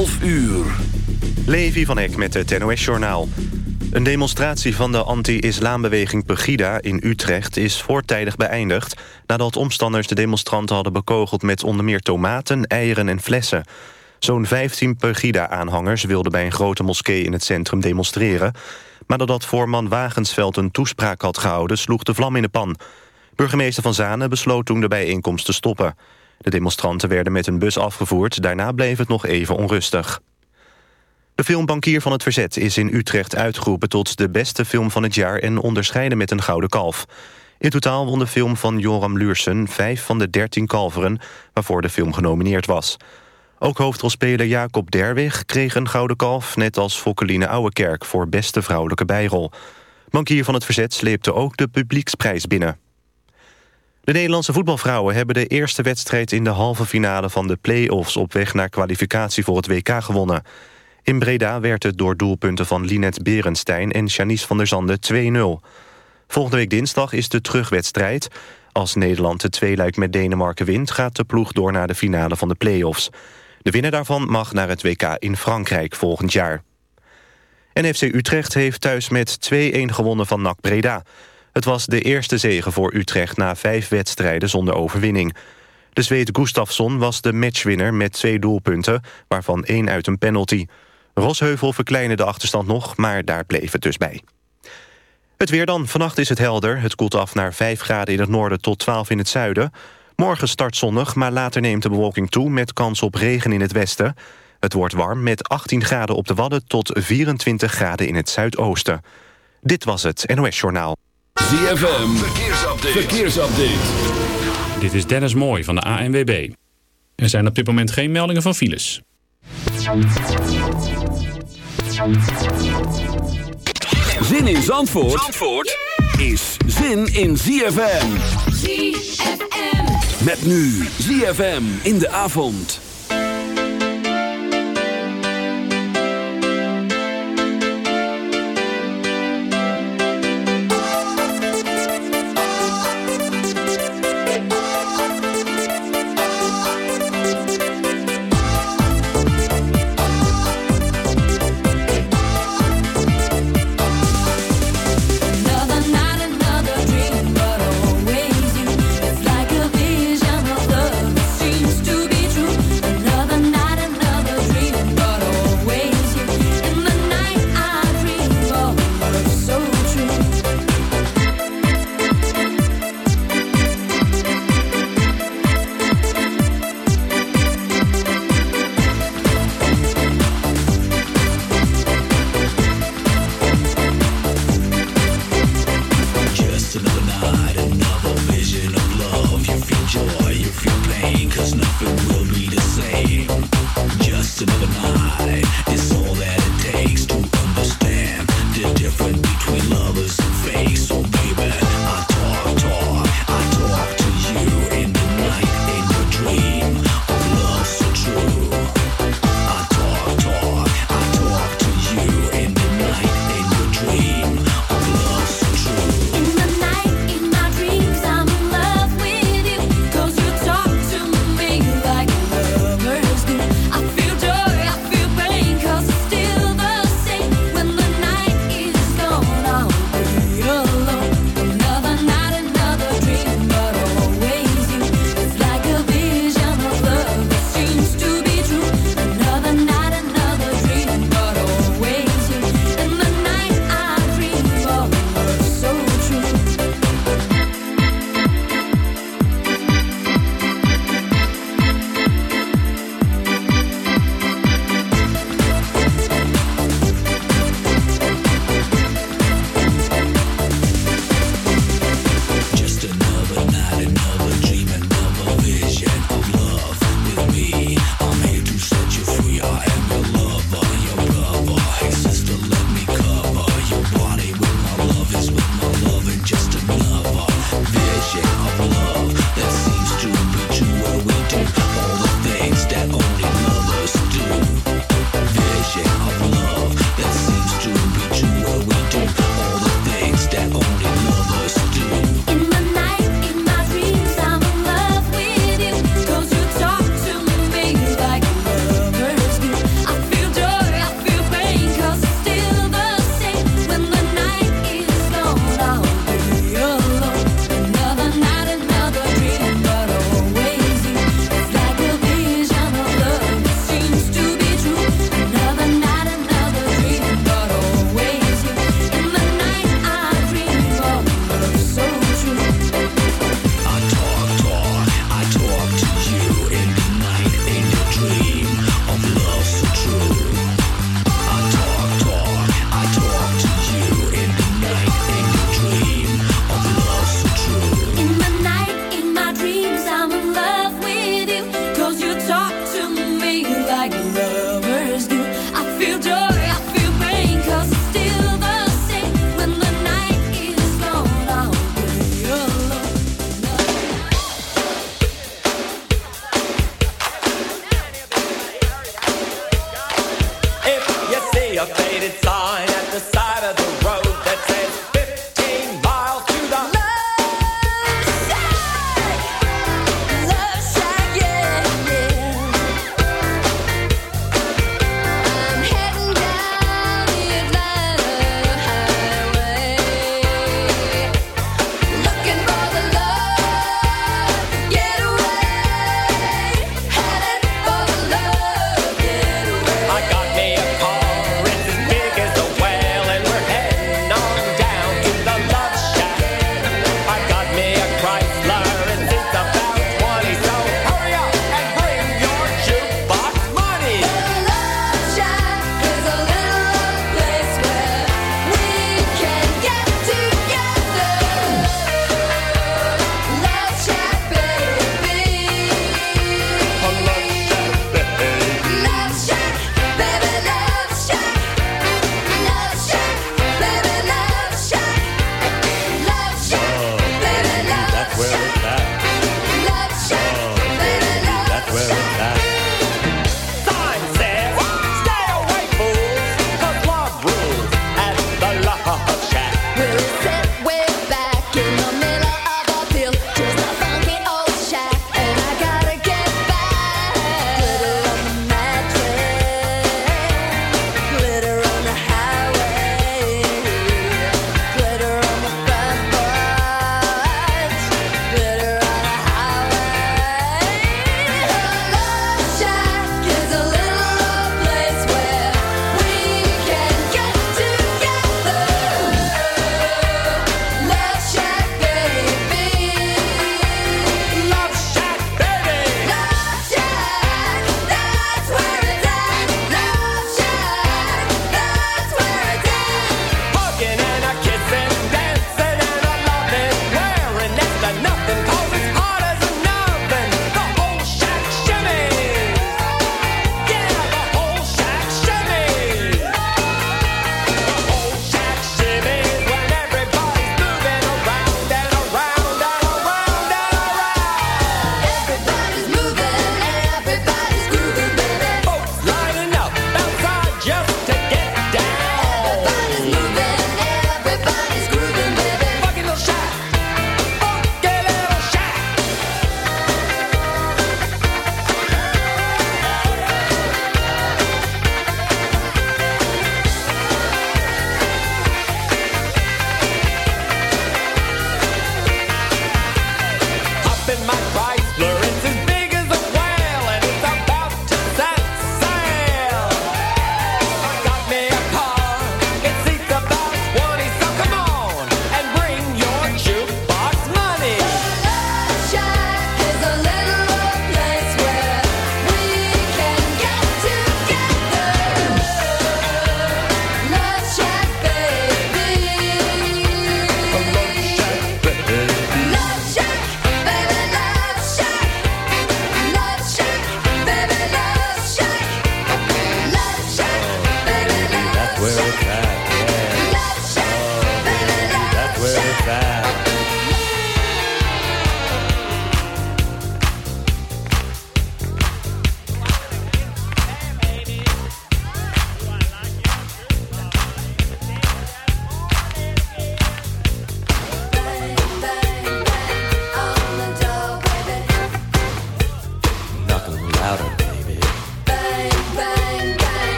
12 uur. Levi van Eck met het NOS-journaal. Een demonstratie van de anti-islambeweging Pegida in Utrecht... is voortijdig beëindigd nadat omstanders de demonstranten hadden bekogeld... met onder meer tomaten, eieren en flessen. Zo'n 15 Pegida-aanhangers wilden bij een grote moskee in het centrum demonstreren... maar nadat voorman Wagensveld een toespraak had gehouden... sloeg de vlam in de pan. Burgemeester Van Zanen besloot toen de bijeenkomst te stoppen. De demonstranten werden met een bus afgevoerd, daarna bleef het nog even onrustig. De film Bankier van het Verzet is in Utrecht uitgeroepen... tot de beste film van het jaar en onderscheiden met een gouden kalf. In totaal won de film van Joram Luursen vijf van de dertien kalveren... waarvoor de film genomineerd was. Ook hoofdrolspeler Jacob Derwig kreeg een gouden kalf... net als Fokkeline Ouwekerk voor beste vrouwelijke bijrol. Bankier van het Verzet sleepte ook de publieksprijs binnen. De Nederlandse voetbalvrouwen hebben de eerste wedstrijd... in de halve finale van de play-offs op weg naar kwalificatie voor het WK gewonnen. In Breda werd het door doelpunten van Linet Berenstein en Janice van der Zande 2-0. Volgende week dinsdag is de terugwedstrijd. Als Nederland de tweeluik met Denemarken wint... gaat de ploeg door naar de finale van de play-offs. De winnaar daarvan mag naar het WK in Frankrijk volgend jaar. NFC Utrecht heeft thuis met 2-1 gewonnen van NAC Breda. Het was de eerste zege voor Utrecht na vijf wedstrijden zonder overwinning. De Zweed Gustafsson was de matchwinner met twee doelpunten... waarvan één uit een penalty. Rosheuvel verkleinde de achterstand nog, maar daar bleef het dus bij. Het weer dan. Vannacht is het helder. Het koelt af naar 5 graden in het noorden tot 12 in het zuiden. Morgen start zonnig, maar later neemt de bewolking toe... met kans op regen in het westen. Het wordt warm met 18 graden op de Wadden... tot 24 graden in het zuidoosten. Dit was het NOS Journaal. ZFM, verkeersupdate. verkeersupdate. Dit is Dennis Mooij van de ANWB. Er zijn op dit moment geen meldingen van files. Zin in Zandvoort, Zandvoort is zin in ZFM. ZFM. Met nu ZFM in de avond.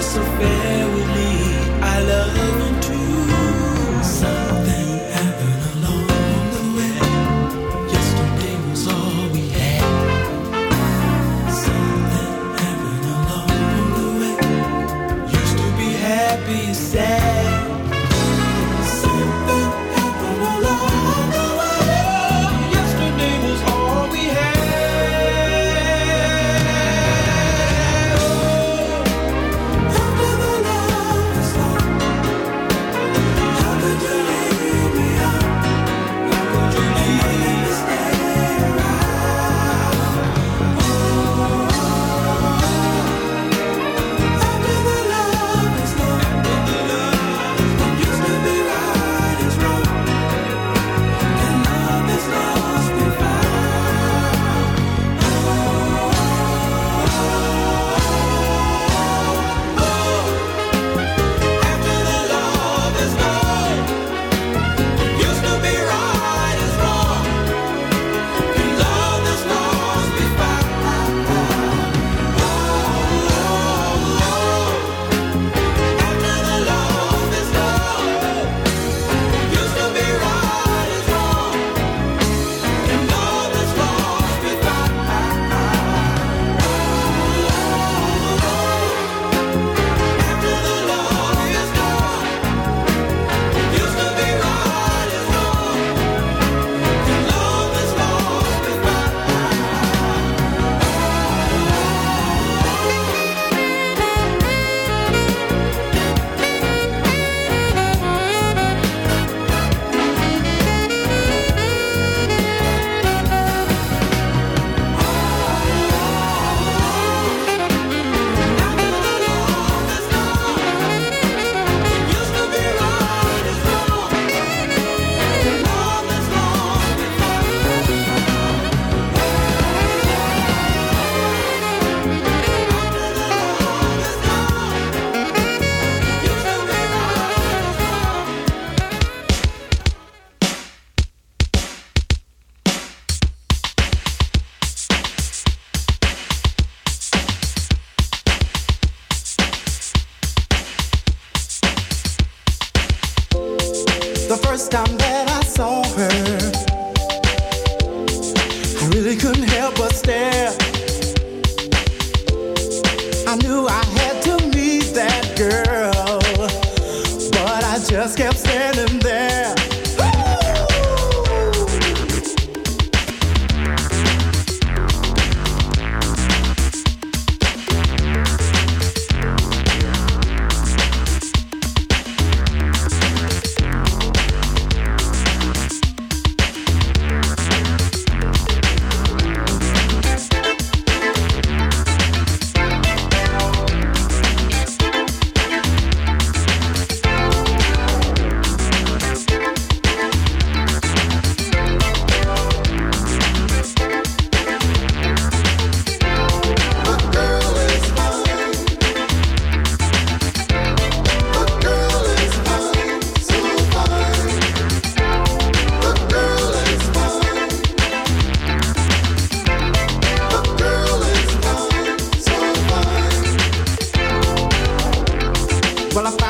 So affair with me. I love you. Well, I found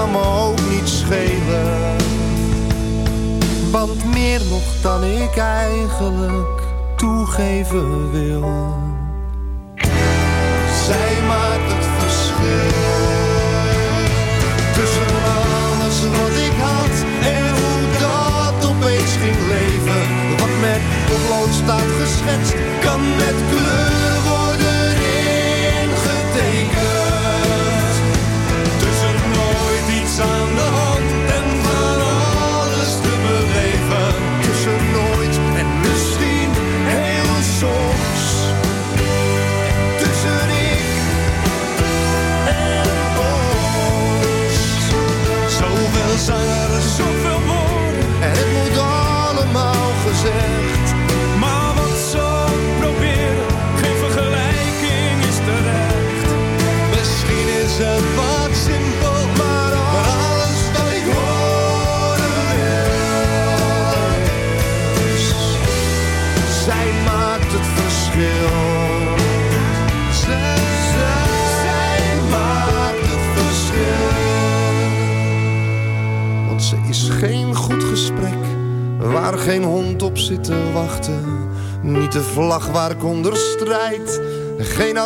kan me ook niet schelen. Want meer nog dan ik eigenlijk toegeven wil.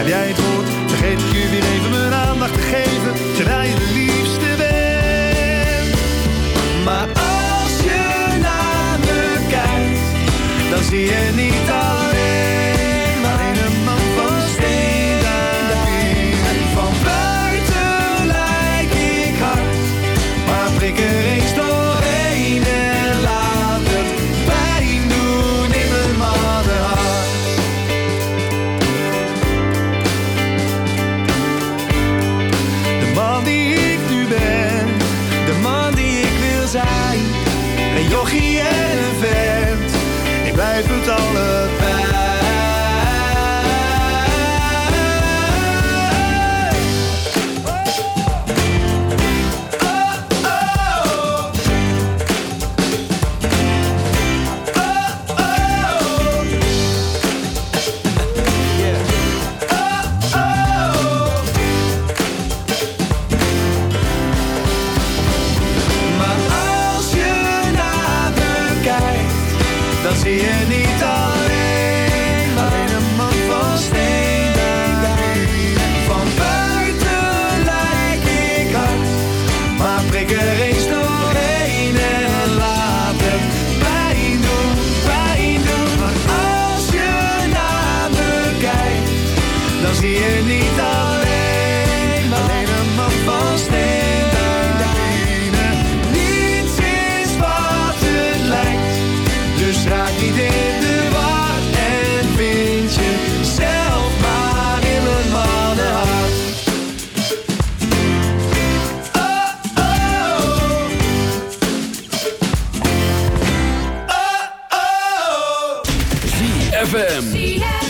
Heb jij het woord? Vergeet ik je even mijn aandacht te geven ZFM.